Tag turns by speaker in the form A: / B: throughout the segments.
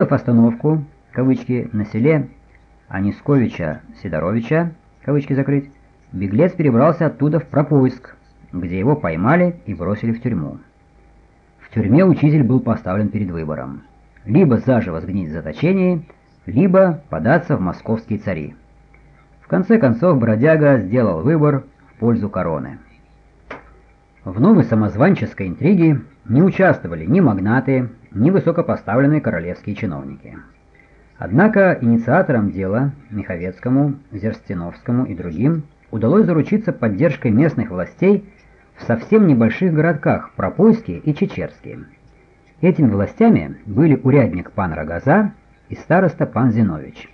A: Сделав остановку, кавычки, на селе Анисковича Сидоровича, кавычки закрыть, беглец перебрался оттуда в Пропойск, где его поймали и бросили в тюрьму. В тюрьме учитель был поставлен перед выбором. Либо заживо сгнить в заточении, либо податься в московские цари. В конце концов бродяга сделал выбор в пользу короны. В новой самозванческой интриге не участвовали ни магнаты, ни высокопоставленные королевские чиновники. Однако инициаторам дела, Миховецкому, Зерстиновскому и другим, удалось заручиться поддержкой местных властей в совсем небольших городках Пропойске и Чечерске. Этими властями были урядник пан Рогоза и староста пан Зинович.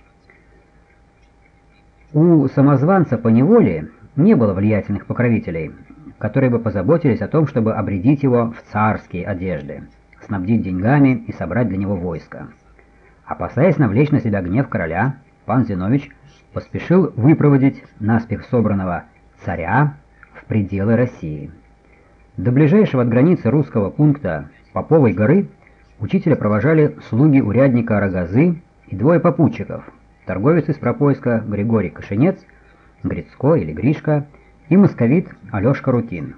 A: У самозванца по неволе не было влиятельных покровителей, которые бы позаботились о том, чтобы обредить его в царские одежды, снабдить деньгами и собрать для него войско. Опасаясь навлечь на себя гнев короля, пан Зинович поспешил выпроводить наспех собранного царя в пределы России. До ближайшего от границы русского пункта Поповой горы учителя провожали слуги урядника Рогозы и двое попутчиков, торговец из Пропойска Григорий Кошенец, Грицко или Гришка и московит Алешка Рутин.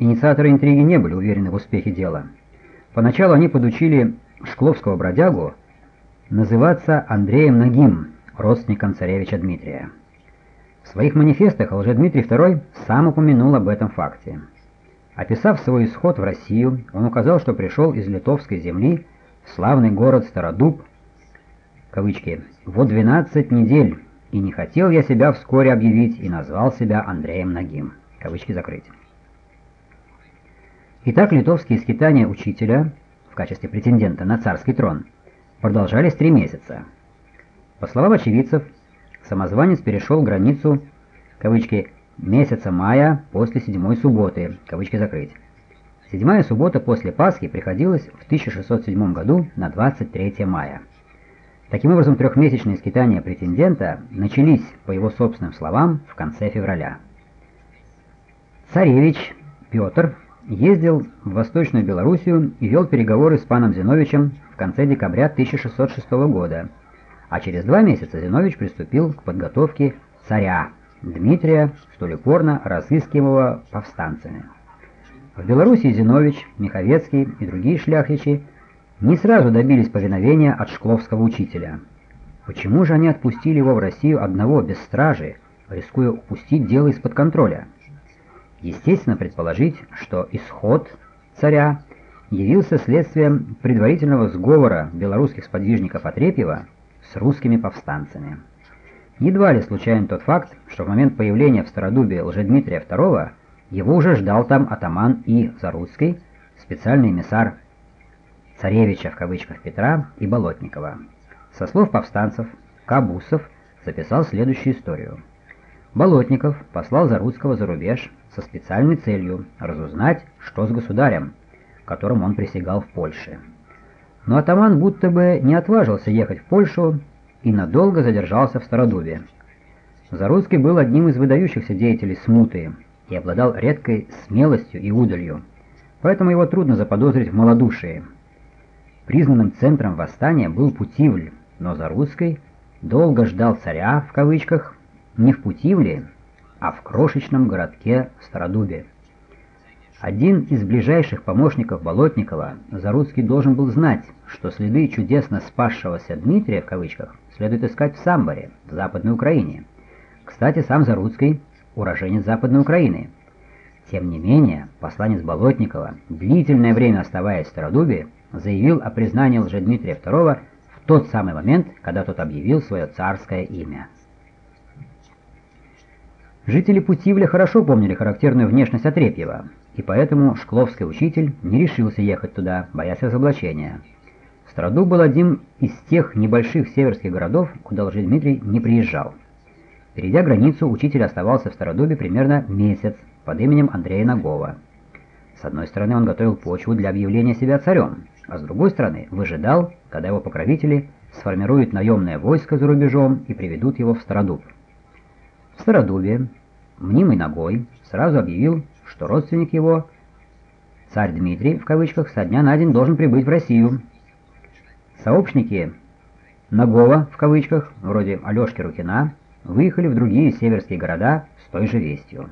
A: Инициаторы интриги не были уверены в успехе дела. Поначалу они подучили шкловского бродягу называться Андреем Нагим, родственником царевича Дмитрия. В своих манифестах Лжедмитрий II сам упомянул об этом факте. Описав свой исход в Россию, он указал, что пришел из литовской земли в славный город Стародуб, кавычки, «вот 12 недель, и не хотел я себя вскоре объявить, и назвал себя Андреем Нагим». Кавычки закрыть. Итак, литовские скитания учителя в качестве претендента на царский трон продолжались три месяца. По словам очевидцев, самозванец перешел границу, кавычки, месяца мая после седьмой субботы, кавычки закрыть. Седьмая суббота после Пасхи приходилась в 1607 году на 23 мая. Таким образом, трехмесячные скитания претендента начались, по его собственным словам, в конце февраля. Царевич Петр ездил в Восточную Белоруссию и вел переговоры с паном Зиновичем в конце декабря 1606 года, а через два месяца Зинович приступил к подготовке царя Дмитрия, столь упорно разыскиваемого повстанцами. В Белоруссии Зинович, Миховецкий и другие шляхтичи не сразу добились повиновения от шкловского учителя. Почему же они отпустили его в Россию одного, без стражи, рискуя упустить дело из-под контроля? Естественно предположить, что исход царя явился следствием предварительного сговора белорусских сподвижников Отрепьева с русскими повстанцами. Едва ли случайен тот факт, что в момент появления в Стародубе Лжедмитрия II его уже ждал там атаман И. Заруцкий, специальный эмиссар царевича в кавычках Петра и Болотникова. Со слов повстанцев, Кабусов записал следующую историю. Болотников послал Заруцкого за рубеж со специальной целью разузнать, что с государем, которым он присягал в Польше. Но атаман будто бы не отважился ехать в Польшу и надолго задержался в Стародубе. Заруцкий был одним из выдающихся деятелей смуты и обладал редкой смелостью и удалью, поэтому его трудно заподозрить в малодушии. Признанным центром восстания был Путивль, но Заруцкий долго ждал царя, в кавычках, не в Путивле, а в крошечном городке Стародубе. Один из ближайших помощников Болотникова, Заруцкий должен был знать, что следы чудесно спасшегося Дмитрия, в кавычках, следует искать в Самборе, в Западной Украине. Кстати, сам Заруцкий – уроженец Западной Украины. Тем не менее, посланец Болотникова, длительное время оставаясь в Стародубе, заявил о признании Лжедмитрия II в тот самый момент, когда тот объявил свое царское имя. Жители Путивля хорошо помнили характерную внешность Отрепьева, и поэтому шкловский учитель не решился ехать туда, боясь разоблачения. Стародуб был один из тех небольших северских городов, куда Лжедмитрий не приезжал. Перейдя границу, учитель оставался в Стародубе примерно месяц под именем Андрея Нагова. С одной стороны, он готовил почву для объявления себя царем, а с другой стороны, выжидал, когда его покровители сформируют наемное войско за рубежом и приведут его в Стародуб. В Стародубе мнимой ногой, сразу объявил, что родственник его, царь Дмитрий, в кавычках, со дня на день должен прибыть в Россию. Сообщники Нагова, в кавычках, вроде Алешки Рукина, выехали в другие северские города с той же вестью.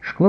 A: Шклов